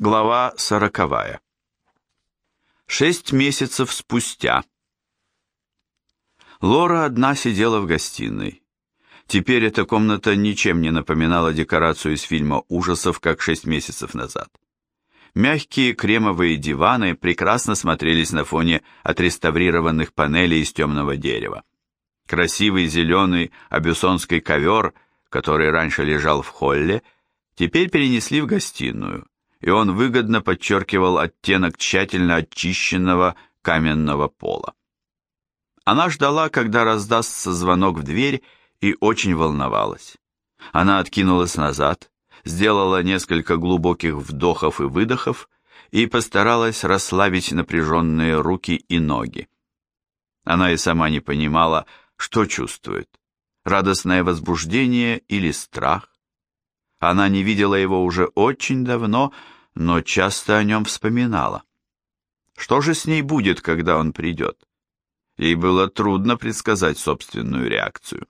Глава сороковая. Шесть месяцев спустя. Лора одна сидела в гостиной. Теперь эта комната ничем не напоминала декорацию из фильма ужасов, как шесть месяцев назад. Мягкие кремовые диваны прекрасно смотрелись на фоне отреставрированных панелей из темного дерева. Красивый зеленый абюсонский ковер, который раньше лежал в холле, теперь перенесли в гостиную и он выгодно подчеркивал оттенок тщательно очищенного каменного пола. Она ждала, когда раздастся звонок в дверь, и очень волновалась. Она откинулась назад, сделала несколько глубоких вдохов и выдохов и постаралась расслабить напряженные руки и ноги. Она и сама не понимала, что чувствует. Радостное возбуждение или страх? Она не видела его уже очень давно, но часто о нем вспоминала. Что же с ней будет, когда он придет? Ей было трудно предсказать собственную реакцию.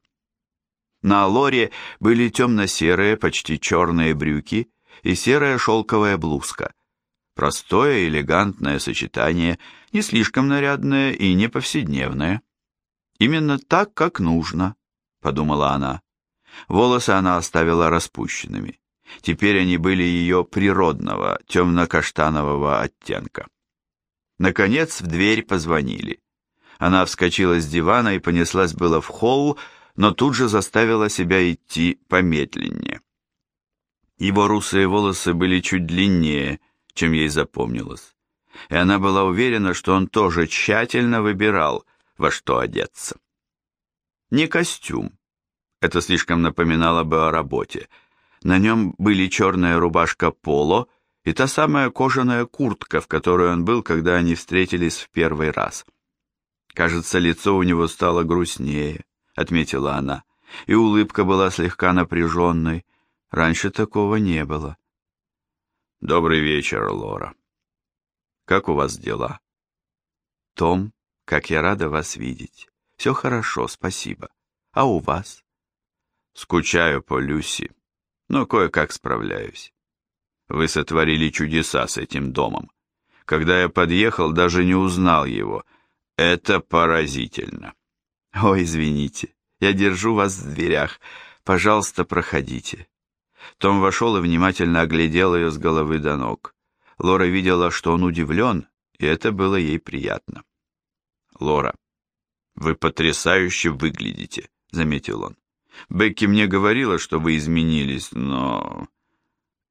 На Лоре были темно-серые, почти черные брюки и серая шелковая блузка. Простое, элегантное сочетание, не слишком нарядное и не повседневное. Именно так, как нужно, подумала она. Волосы она оставила распущенными. Теперь они были ее природного, темно-каштанового оттенка. Наконец в дверь позвонили. Она вскочила с дивана и понеслась было в холл, но тут же заставила себя идти помедленнее. Его русые волосы были чуть длиннее, чем ей запомнилось, и она была уверена, что он тоже тщательно выбирал, во что одеться. Не костюм, это слишком напоминало бы о работе, на нем были черная рубашка поло и та самая кожаная куртка, в которой он был, когда они встретились в первый раз. «Кажется, лицо у него стало грустнее», — отметила она, и улыбка была слегка напряженной. Раньше такого не было. «Добрый вечер, Лора. Как у вас дела?» «Том, как я рада вас видеть. Все хорошо, спасибо. А у вас?» «Скучаю по Люси», но кое-как справляюсь. Вы сотворили чудеса с этим домом. Когда я подъехал, даже не узнал его. Это поразительно. Ой, извините, я держу вас в дверях. Пожалуйста, проходите. Том вошел и внимательно оглядел ее с головы до ног. Лора видела, что он удивлен, и это было ей приятно. «Лора, вы потрясающе выглядите», — заметил он. Бекки мне говорила, что вы изменились, но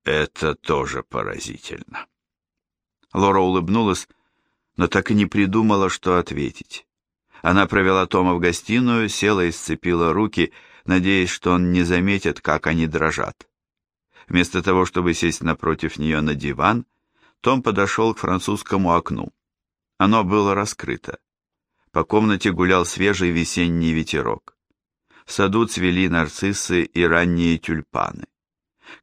это тоже поразительно. Лора улыбнулась, но так и не придумала, что ответить. Она провела Тома в гостиную, села и сцепила руки, надеясь, что он не заметит, как они дрожат. Вместо того, чтобы сесть напротив нее на диван, том подошел к французскому окну. Оно было раскрыто. По комнате гулял свежий весенний ветерок. В саду цвели нарциссы и ранние тюльпаны.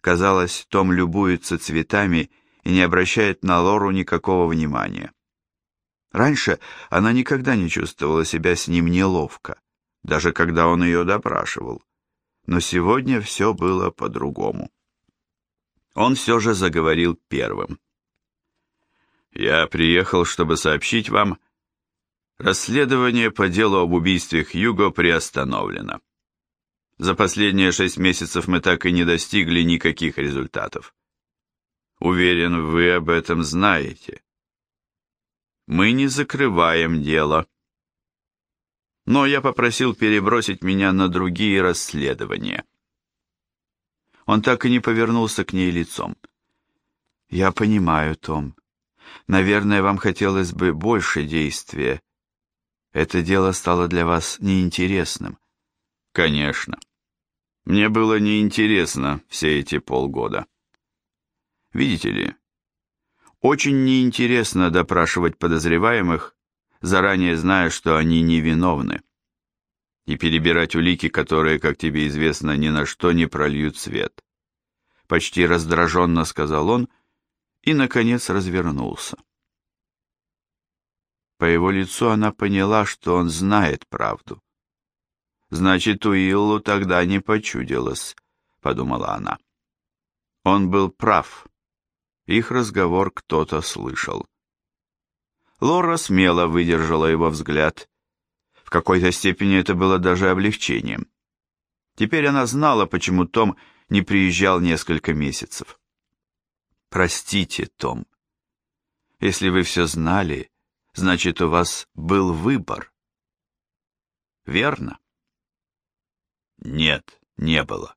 Казалось, Том любуется цветами и не обращает на Лору никакого внимания. Раньше она никогда не чувствовала себя с ним неловко, даже когда он ее допрашивал. Но сегодня все было по-другому. Он все же заговорил первым. «Я приехал, чтобы сообщить вам, расследование по делу об убийстве Хьюго приостановлено. За последние шесть месяцев мы так и не достигли никаких результатов. Уверен, вы об этом знаете. Мы не закрываем дело. Но я попросил перебросить меня на другие расследования. Он так и не повернулся к ней лицом. Я понимаю, Том. Наверное, вам хотелось бы больше действия. Это дело стало для вас неинтересным. Конечно. Мне было неинтересно все эти полгода. Видите ли, очень неинтересно допрашивать подозреваемых, заранее зная, что они невиновны, и перебирать улики, которые, как тебе известно, ни на что не прольют свет. Почти раздраженно сказал он и, наконец, развернулся. По его лицу она поняла, что он знает правду. Значит, Уиллу тогда не почудилось, подумала она. Он был прав. Их разговор кто-то слышал. Лора смело выдержала его взгляд. В какой-то степени это было даже облегчением. Теперь она знала, почему Том не приезжал несколько месяцев. «Простите, Том. Если вы все знали, значит, у вас был выбор. Верно?» «Нет, не было.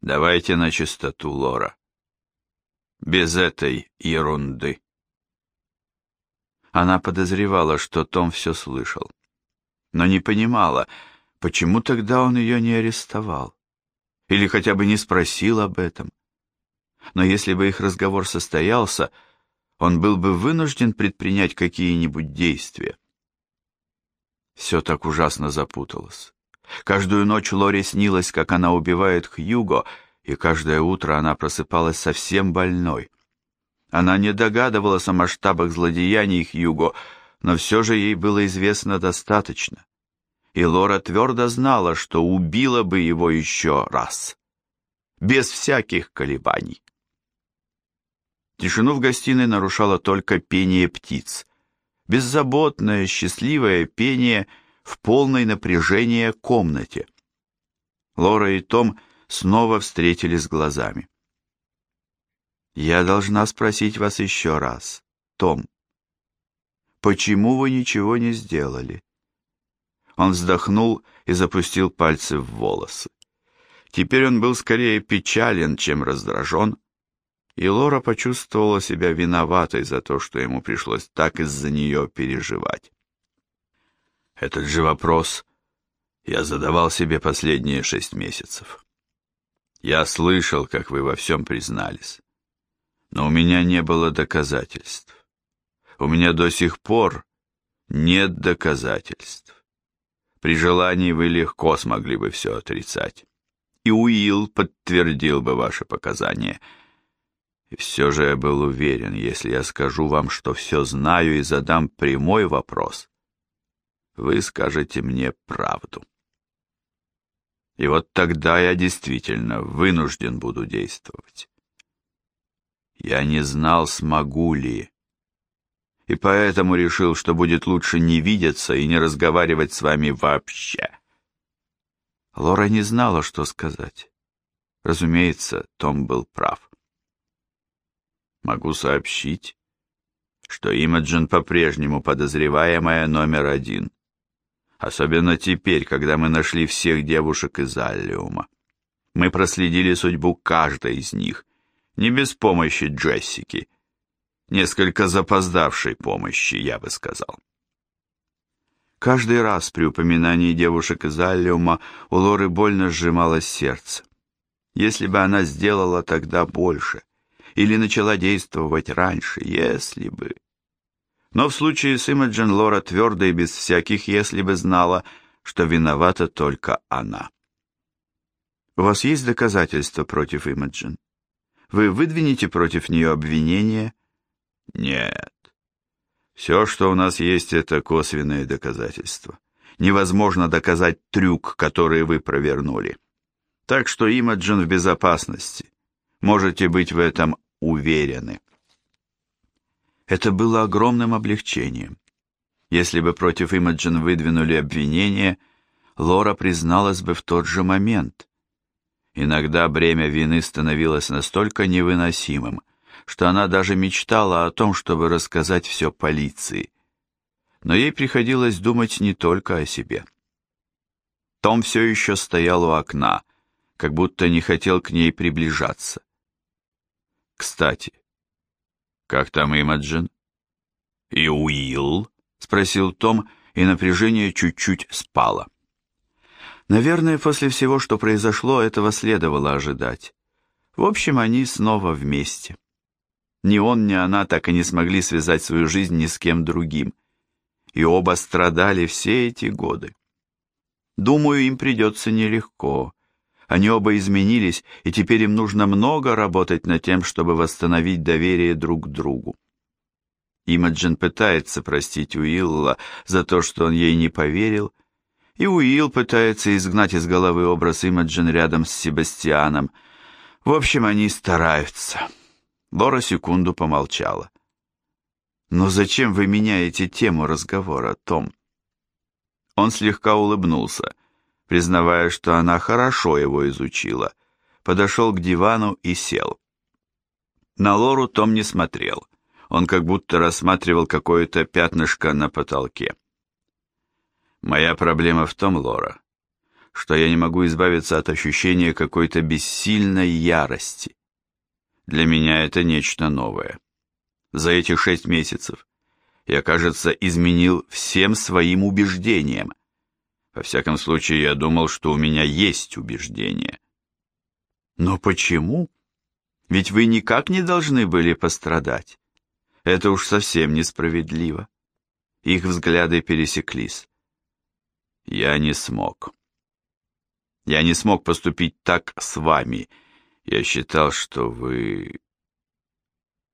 Давайте на чистоту, Лора. Без этой ерунды». Она подозревала, что Том все слышал, но не понимала, почему тогда он ее не арестовал или хотя бы не спросил об этом. Но если бы их разговор состоялся, он был бы вынужден предпринять какие-нибудь действия. Все так ужасно запуталось. Каждую ночь Лори снилось, как она убивает Хьюго, и каждое утро она просыпалась совсем больной. Она не догадывалась о масштабах злодеяний Хьюго, но все же ей было известно достаточно. И Лора твердо знала, что убила бы его еще раз. Без всяких колебаний. Тишину в гостиной нарушало только пение птиц. Беззаботное, счастливое пение в полной напряжении комнате. Лора и Том снова встретились глазами. Я должна спросить вас еще раз, Том. Почему вы ничего не сделали? Он вздохнул и запустил пальцы в волосы. Теперь он был скорее печален, чем раздражен, и Лора почувствовала себя виноватой за то, что ему пришлось так из-за нее переживать. Этот же вопрос я задавал себе последние шесть месяцев. Я слышал, как вы во всем признались но у меня не было доказательств. У меня до сих пор нет доказательств. При желании вы легко смогли бы все отрицать. И Уилл подтвердил бы ваши показания. И все же я был уверен, если я скажу вам, что все знаю и задам прямой вопрос, вы скажете мне правду. И вот тогда я действительно вынужден буду действовать. Я не знал, смогу ли. И поэтому решил, что будет лучше не видеться и не разговаривать с вами вообще. Лора не знала, что сказать. Разумеется, Том был прав. Могу сообщить, что Имаджин по-прежнему подозреваемая номер один. Особенно теперь, когда мы нашли всех девушек из Аллиума. Мы проследили судьбу каждой из них не без помощи Джессики. Несколько запоздавшей помощи, я бы сказал. Каждый раз при упоминании девушек из Аллиума у Лоры больно сжималось сердце. Если бы она сделала тогда больше, или начала действовать раньше, если бы... Но в случае с Имаджин Лора твердо и без всяких «если бы» знала, что виновата только она. «У вас есть доказательства против Имаджин?» Вы выдвинете против нее обвинение? Нет. Все, что у нас есть, это косвенные доказательства. Невозможно доказать трюк, который вы провернули. Так что Имаджин в безопасности. Можете быть в этом уверены. Это было огромным облегчением. Если бы против Имаджин выдвинули обвинение, Лора призналась бы в тот же момент. Иногда бремя вины становилось настолько невыносимым, что она даже мечтала о том, чтобы рассказать все полиции. Но ей приходилось думать не только о себе. Том все еще стоял у окна, как будто не хотел к ней приближаться. «Кстати, как там Имаджин?» «И Уилл?» — спросил Том, и напряжение чуть-чуть спало. Наверное, после всего, что произошло, этого следовало ожидать. В общем, они снова вместе. Ни он, ни она так и не смогли связать свою жизнь ни с кем другим. И оба страдали все эти годы. Думаю, им придется нелегко. Они оба изменились, и теперь им нужно много работать над тем, чтобы восстановить доверие друг к другу. Имаджин пытается простить Уилла за то, что он ей не поверил, и Уилл пытается изгнать из головы образ Имаджин рядом с Себастьяном. В общем, они стараются. Лора секунду помолчала. «Но зачем вы меняете тему разговора, Том?» Он слегка улыбнулся, признавая, что она хорошо его изучила, подошел к дивану и сел. На Лору Том не смотрел. Он как будто рассматривал какое-то пятнышко на потолке. «Моя проблема в том, Лора, что я не могу избавиться от ощущения какой-то бессильной ярости. Для меня это нечто новое. За эти шесть месяцев я, кажется, изменил всем своим убеждениям. Во всяком случае, я думал, что у меня есть убеждения. Но почему? Ведь вы никак не должны были пострадать. Это уж совсем несправедливо. Их взгляды пересеклись. Я не смог. Я не смог поступить так с вами, — я считал, что вы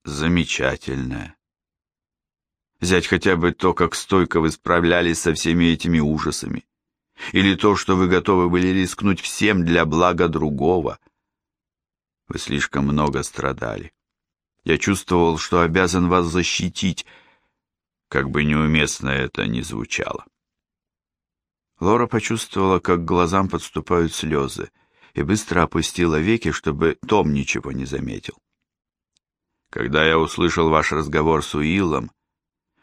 замечательная. Взять хотя бы то, как стойко вы справлялись со всеми этими ужасами. Или то, что вы готовы были рискнуть всем для блага другого. Вы слишком много страдали. Я чувствовал, что обязан вас защитить, как бы неуместно это ни звучало. Лора почувствовала, как глазам подступают слезы и быстро опустила веки, чтобы Том ничего не заметил. Когда я услышал ваш разговор с Уиллом,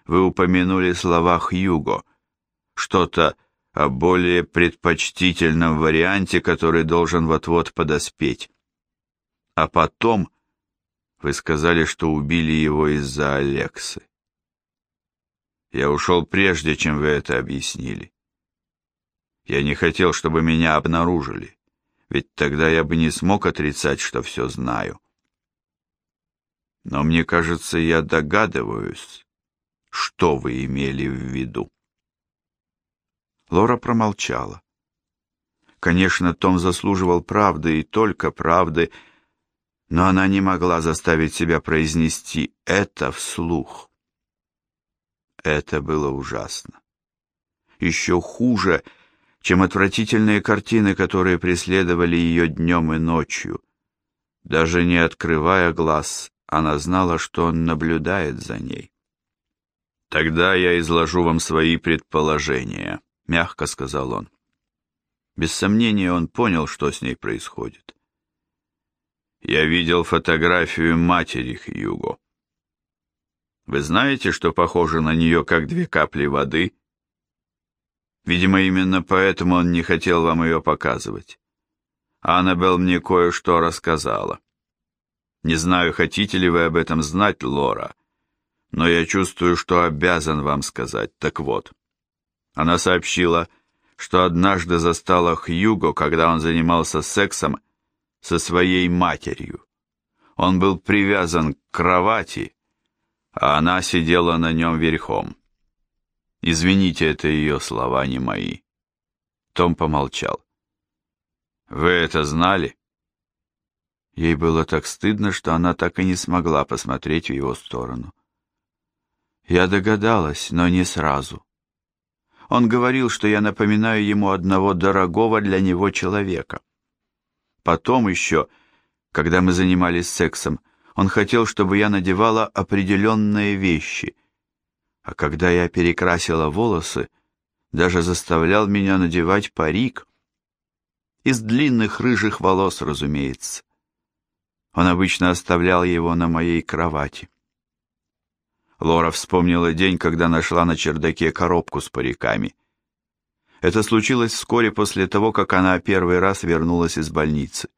вы упомянули слова Хьюго, что-то о более предпочтительном варианте, который должен вот-вот подоспеть. А потом вы сказали, что убили его из-за Алексы. Я ушел прежде, чем вы это объяснили. Я не хотел, чтобы меня обнаружили ведь тогда я бы не смог отрицать, что все знаю. Но мне кажется, я догадываюсь, что вы имели в виду. Лора промолчала. Конечно, Том заслуживал правды и только правды, но она не могла заставить себя произнести это вслух. Это было ужасно. Еще хуже — чем отвратительные картины, которые преследовали ее днем и ночью. Даже не открывая глаз, она знала, что он наблюдает за ней. «Тогда я изложу вам свои предположения», — мягко сказал он. Без сомнения он понял, что с ней происходит. «Я видел фотографию матери Хьюго. Вы знаете, что похоже на нее, как две капли воды?» Видимо, именно поэтому он не хотел вам ее показывать. Аннабелл мне кое-что рассказала. Не знаю, хотите ли вы об этом знать, Лора, но я чувствую, что обязан вам сказать. Так вот, она сообщила, что однажды застала Хьюго, когда он занимался сексом со своей матерью. Он был привязан к кровати, а она сидела на нем верхом. Извините, это ее слова, не мои. Том помолчал. Вы это знали? Ей было так стыдно, что она так и не смогла посмотреть в его сторону. Я догадалась, но не сразу. Он говорил, что я напоминаю ему одного дорогого для него человека. Потом еще, когда мы занимались сексом, он хотел, чтобы я надевала определенные вещи — а когда я перекрасила волосы, даже заставлял меня надевать парик. Из длинных рыжих волос, разумеется. Он обычно оставлял его на моей кровати. Лора вспомнила день, когда нашла на чердаке коробку с париками. Это случилось вскоре после того, как она первый раз вернулась из больницы.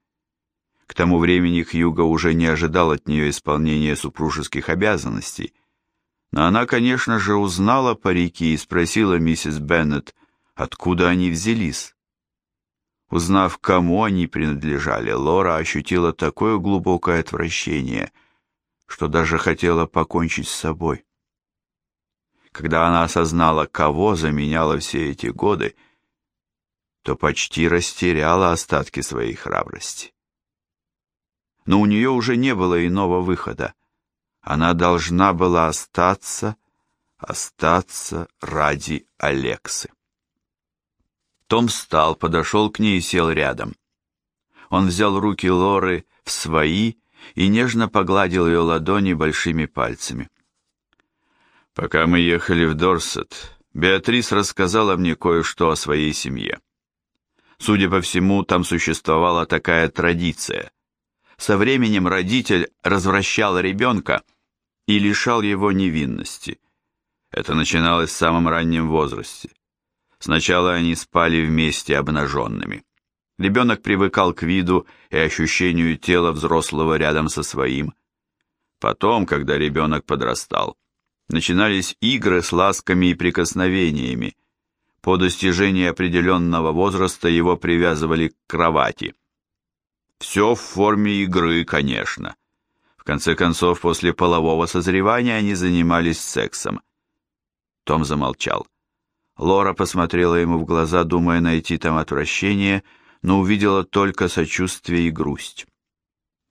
К тому времени Хьюго уже не ожидал от нее исполнения супружеских обязанностей, но она, конечно же, узнала парики и спросила миссис Беннет, откуда они взялись. Узнав, кому они принадлежали, Лора ощутила такое глубокое отвращение, что даже хотела покончить с собой. Когда она осознала, кого заменяла все эти годы, то почти растеряла остатки своей храбрости. Но у нее уже не было иного выхода. Она должна была остаться, остаться ради Алексы. Том встал, подошел к ней и сел рядом. Он взял руки Лоры в свои и нежно погладил ее ладони большими пальцами. Пока мы ехали в Дорсет, Беатрис рассказала мне кое-что о своей семье. Судя по всему, там существовала такая традиция. Со временем родитель развращал ребенка и лишал его невинности. Это начиналось в самом раннем возрасте. Сначала они спали вместе обнаженными. Ребенок привыкал к виду и ощущению тела взрослого рядом со своим. Потом, когда ребенок подрастал, начинались игры с ласками и прикосновениями. По достижении определенного возраста его привязывали к кровати. Все в форме игры, конечно. В конце концов, после полового созревания они занимались сексом. Том замолчал. Лора посмотрела ему в глаза, думая найти там отвращение, но увидела только сочувствие и грусть.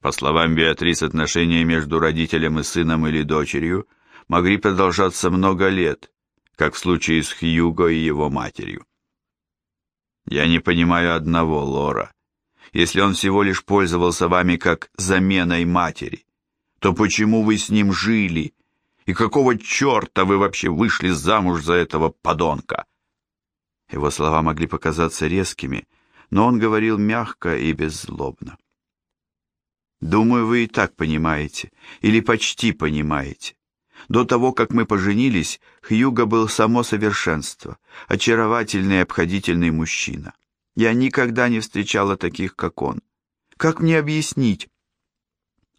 По словам Беатрис, отношения между родителем и сыном или дочерью могли продолжаться много лет, как в случае с Хьюго и его матерью. «Я не понимаю одного, Лора. Если он всего лишь пользовался вами как заменой матери, то почему вы с ним жили и какого черта вы вообще вышли замуж за этого подонка?» Его слова могли показаться резкими, но он говорил мягко и беззлобно. «Думаю, вы и так понимаете, или почти понимаете. До того, как мы поженились, Хьюго был само совершенство, очаровательный и обходительный мужчина. Я никогда не встречала таких, как он. Как мне объяснить?»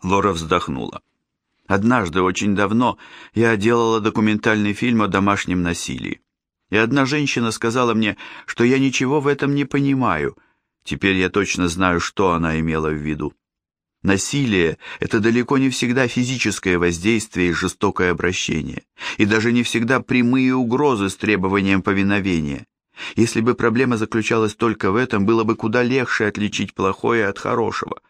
Лора вздохнула. Однажды, очень давно, я делала документальный фильм о домашнем насилии. И одна женщина сказала мне, что я ничего в этом не понимаю. Теперь я точно знаю, что она имела в виду. Насилие – это далеко не всегда физическое воздействие и жестокое обращение, и даже не всегда прямые угрозы с требованием повиновения. Если бы проблема заключалась только в этом, было бы куда легче отличить плохое от хорошего –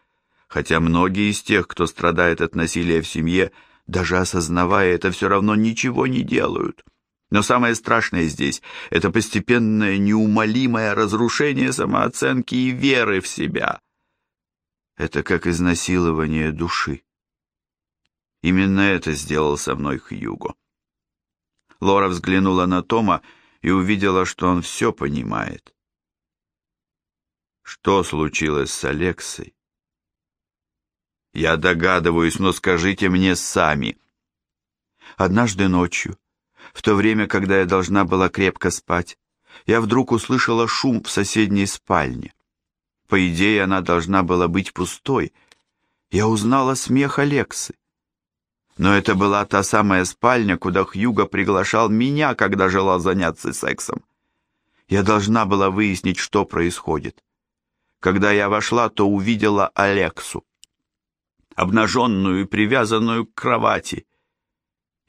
хотя многие из тех, кто страдает от насилия в семье, даже осознавая это, все равно ничего не делают. Но самое страшное здесь – это постепенное неумолимое разрушение самооценки и веры в себя. Это как изнасилование души. Именно это сделал со мной Хьюго. Лора взглянула на Тома и увидела, что он все понимает. Что случилось с Алексой? Я догадываюсь, но скажите мне сами. Однажды ночью, в то время, когда я должна была крепко спать, я вдруг услышала шум в соседней спальне. По идее, она должна была быть пустой. Я узнала смех Алексы. Но это была та самая спальня, куда Хьюго приглашал меня, когда желал заняться сексом. Я должна была выяснить, что происходит. Когда я вошла, то увидела Алексу обнаженную и привязанную к кровати.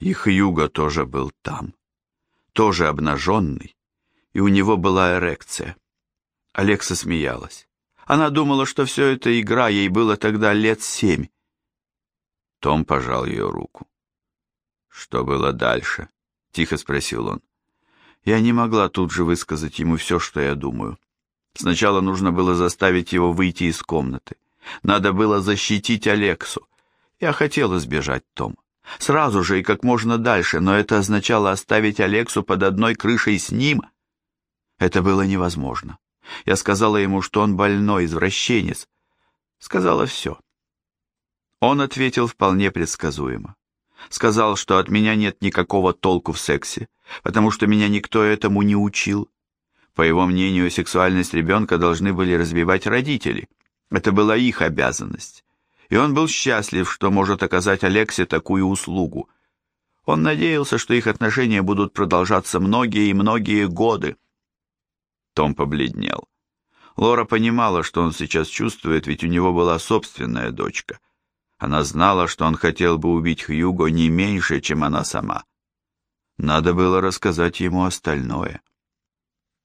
И Хьюго тоже был там, тоже обнаженный, и у него была эрекция. Алекса смеялась. Она думала, что все это игра, ей было тогда лет семь. Том пожал ее руку. «Что было дальше?» — тихо спросил он. Я не могла тут же высказать ему все, что я думаю. Сначала нужно было заставить его выйти из комнаты. Надо было защитить Алексу. Я хотела сбежать, Том. Сразу же и как можно дальше, но это означало оставить Алексу под одной крышей с ним. Это было невозможно. Я сказала ему, что он больной, извращенец. Сказала все. Он ответил вполне предсказуемо. Сказал, что от меня нет никакого толку в сексе, потому что меня никто этому не учил. По его мнению, сексуальность ребенка должны были развивать родители – это была их обязанность, и он был счастлив, что может оказать Алексе такую услугу. Он надеялся, что их отношения будут продолжаться многие и многие годы. Том побледнел. Лора понимала, что он сейчас чувствует, ведь у него была собственная дочка. Она знала, что он хотел бы убить Хьюго не меньше, чем она сама. Надо было рассказать ему остальное.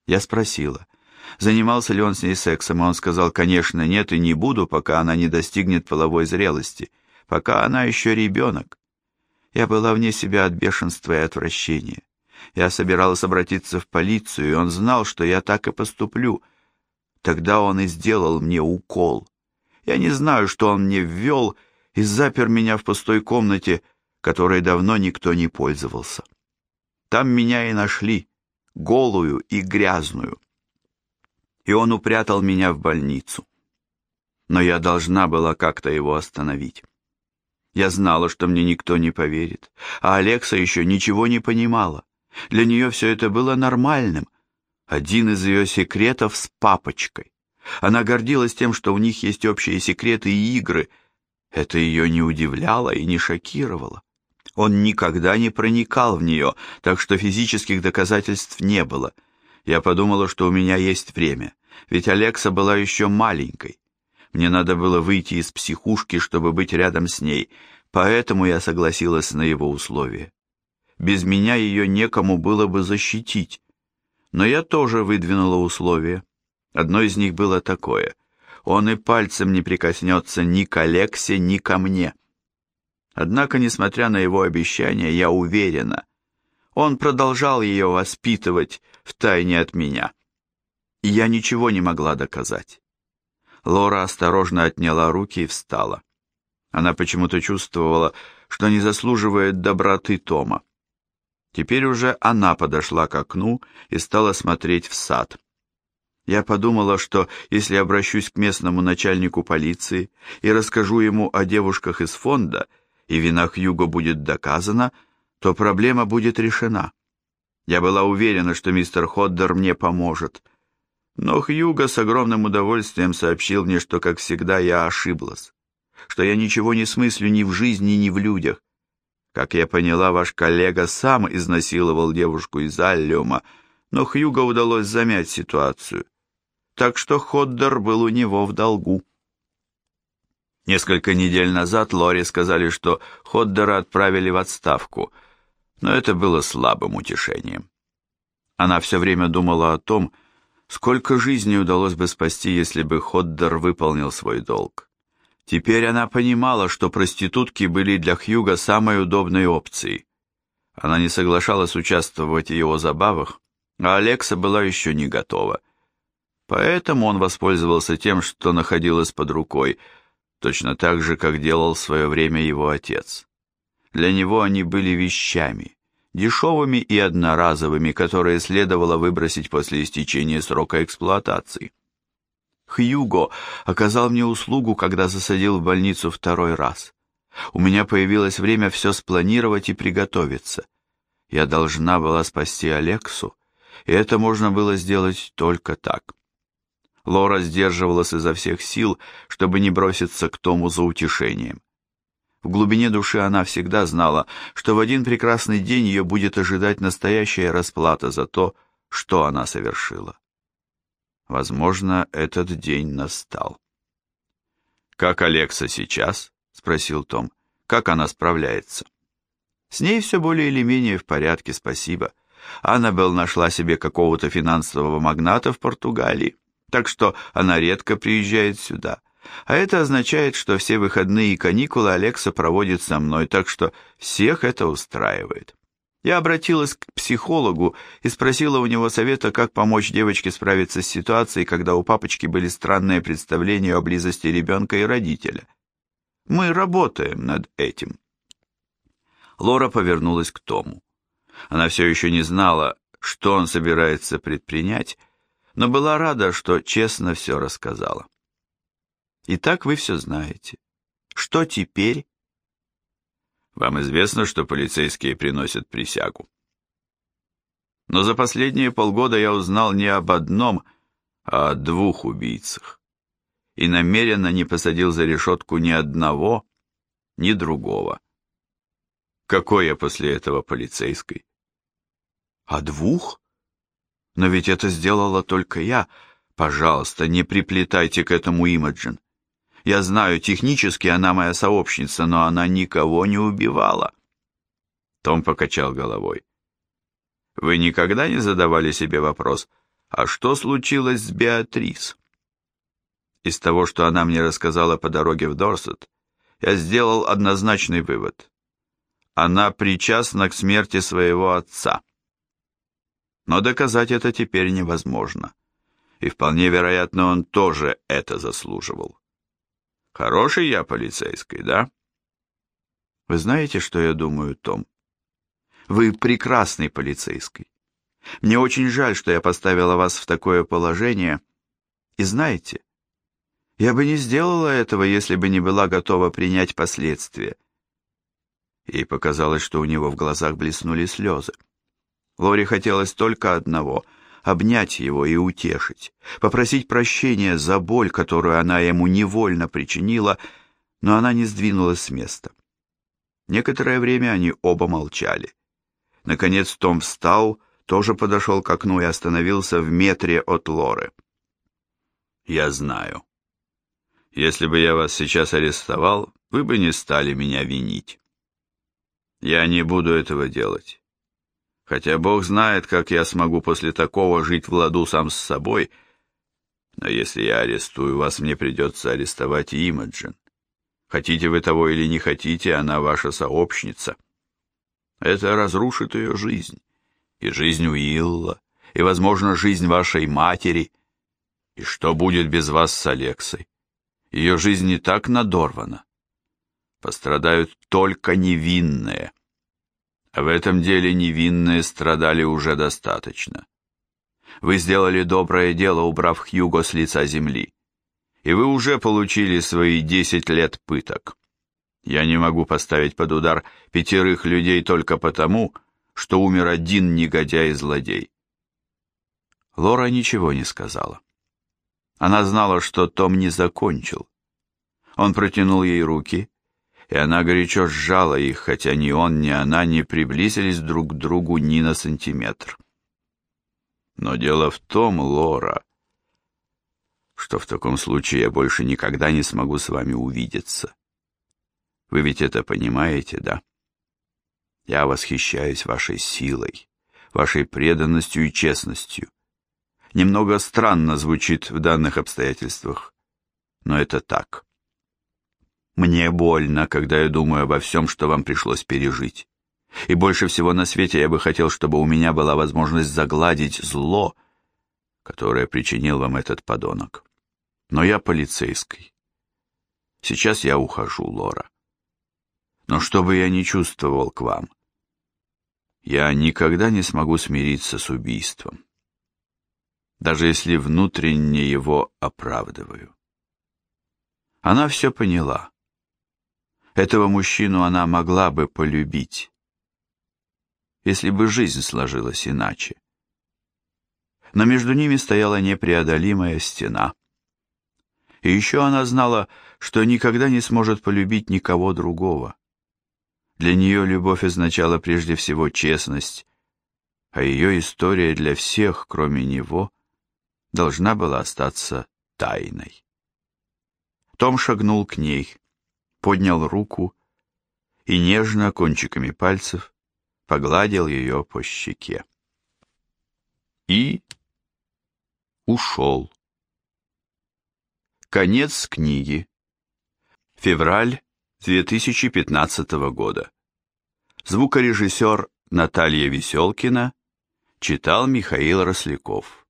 Я спросила, занимался ли он с ней сексом, он сказал, конечно, нет и не буду, пока она не достигнет половой зрелости, пока она еще ребенок. Я была вне себя от бешенства и отвращения. Я собиралась обратиться в полицию, и он знал, что я так и поступлю. Тогда он и сделал мне укол. Я не знаю, что он мне ввел, и запер меня в пустой комнате, которой давно никто не пользовался. Там меня и нашли, голую и грязную. И он упрятал меня в больницу. Но я должна была как-то его остановить. Я знала, что мне никто не поверит, а Алекса еще ничего не понимала. Для нее все это было нормальным. Один из ее секретов с папочкой. Она гордилась тем, что у них есть общие секреты и игры. Это ее не удивляло и не шокировало. Он никогда не проникал в нее, так что физических доказательств не было. Я подумала, что у меня есть время, ведь Алекса была еще маленькой. Мне надо было выйти из психушки, чтобы быть рядом с ней, поэтому я согласилась на его условия. Без меня ее некому было бы защитить. Но я тоже выдвинула условия. Одно из них было такое. Он и пальцем не прикоснется ни к Алексе, ни ко мне. Однако, несмотря на его обещание, я уверена, он продолжал ее воспитывать втайне от меня. Я ничего не могла доказать. Лора осторожно отняла руки и встала. Она почему-то чувствовала, что не заслуживает доброты Тома. Теперь уже она подошла к окну и стала смотреть в сад. Я подумала, что если обращусь к местному начальнику полиции и расскажу ему о девушках из фонда, и вина Хьюго будет доказана, то проблема будет решена. Я была уверена, что мистер Ходдер мне поможет. Но Хьюго с огромным удовольствием сообщил мне, что, как всегда, я ошиблась, что я ничего не смыслю ни в жизни, ни в людях, как я поняла, ваш коллега сам изнасиловал девушку из Аллиума, но Хьюго удалось замять ситуацию. Так что Ходдер был у него в долгу. Несколько недель назад Лори сказали, что Ходдера отправили в отставку, но это было слабым утешением. Она все время думала о том, сколько жизней удалось бы спасти, если бы Ходдер выполнил свой долг. Теперь она понимала, что проститутки были для Хьюга самой удобной опцией. Она не соглашалась участвовать в его забавах, а Алекса была еще не готова. Поэтому он воспользовался тем, что находилось под рукой, точно так же, как делал в свое время его отец. Для него они были вещами, дешевыми и одноразовыми, которые следовало выбросить после истечения срока эксплуатации. Хьюго оказал мне услугу, когда засадил в больницу второй раз. У меня появилось время все спланировать и приготовиться. Я должна была спасти Алексу, и это можно было сделать только так. Лора сдерживалась изо всех сил, чтобы не броситься к Тому за утешением. В глубине души она всегда знала, что в один прекрасный день ее будет ожидать настоящая расплата за то, что она совершила. Возможно, этот день настал. «Как Алекса сейчас?» — спросил Том. «Как она справляется?» «С ней все более или менее в порядке, спасибо. Аннабелл нашла себе какого-то финансового магната в Португалии, так что она редко приезжает сюда. А это означает, что все выходные и каникулы Алекса проводит со мной, так что всех это устраивает. Я обратилась к психологу и спросила у него совета, как помочь девочке справиться с ситуацией, когда у папочки были странные представления о близости ребенка и родителя. Мы работаем над этим. Лора повернулась к Тому. Она все еще не знала, что он собирается предпринять, но была рада, что честно все рассказала. Итак, вы все знаете. Что теперь? Вам известно, что полицейские приносят присягу. Но за последние полгода я узнал не об одном, а о двух убийцах. И намеренно не посадил за решетку ни одного, ни другого. Какой я после этого полицейской? А двух? Но ведь это сделала только я. Пожалуйста, не приплетайте к этому Имаджин. Я знаю, технически она моя сообщница, но она никого не убивала. Том покачал головой. Вы никогда не задавали себе вопрос, а что случилось с Беатрис? Из того, что она мне рассказала по дороге в Дорсет, я сделал однозначный вывод. Она причастна к смерти своего отца. Но доказать это теперь невозможно. И вполне вероятно, он тоже это заслуживал. Хороший я полицейский, да? Вы знаете, что я думаю, Том? Вы прекрасный полицейский. Мне очень жаль, что я поставила вас в такое положение. И знаете, я бы не сделала этого, если бы не была готова принять последствия. Ей показалось, что у него в глазах блеснули слезы. Лори хотелось только одного — обнять его и утешить, попросить прощения за боль, которую она ему невольно причинила, но она не сдвинулась с места. Некоторое время они оба молчали. Наконец Том встал, тоже подошел к окну и остановился в метре от Лоры. «Я знаю. Если бы я вас сейчас арестовал, вы бы не стали меня винить. Я не буду этого делать. Хотя Бог знает, как я смогу после такого жить в ладу сам с собой, но если я арестую вас, мне придется арестовать и Имаджин. Хотите вы того или не хотите, она ваша сообщница. Это разрушит ее жизнь, и жизнь Уилла, и, возможно, жизнь вашей матери. И что будет без вас с Алексой? Ее жизнь не так надорвана. Пострадают только невинные. А в этом деле невинные страдали уже достаточно. Вы сделали доброе дело, убрав Хьюго с лица земли. И вы уже получили свои десять лет пыток. Я не могу поставить под удар пятерых людей только потому, что умер один негодяй и злодей. Лора ничего не сказала. Она знала, что Том не закончил. Он протянул ей руки, и она горячо сжала их, хотя ни он, ни она не приблизились друг к другу ни на сантиметр. Но дело в том, Лора, что в таком случае я больше никогда не смогу с вами увидеться. Вы ведь это понимаете, да? Я восхищаюсь вашей силой, вашей преданностью и честностью. Немного странно звучит в данных обстоятельствах, но это так. Мне больно, когда я думаю обо всем, что вам пришлось пережить. И больше всего на свете я бы хотел, чтобы у меня была возможность загладить зло, которое причинил вам этот подонок. Но я полицейский. Сейчас я ухожу, Лора. Но что бы я ни чувствовал к вам, я никогда не смогу смириться с убийством, даже если внутренне его оправдываю. Она все поняла. Этого мужчину она могла бы полюбить, если бы жизнь сложилась иначе. Но между ними стояла непреодолимая стена. И еще она знала, что никогда не сможет полюбить никого другого. Для нее любовь означала прежде всего честность, а ее история для всех, кроме него, должна была остаться тайной. Том шагнул к ней, поднял руку и нежно кончиками пальцев погладил ее по щеке. И ушел. Конец книги. Февраль 2015 года. Звукорежиссер Наталья Веселкина читал Михаил Росляков.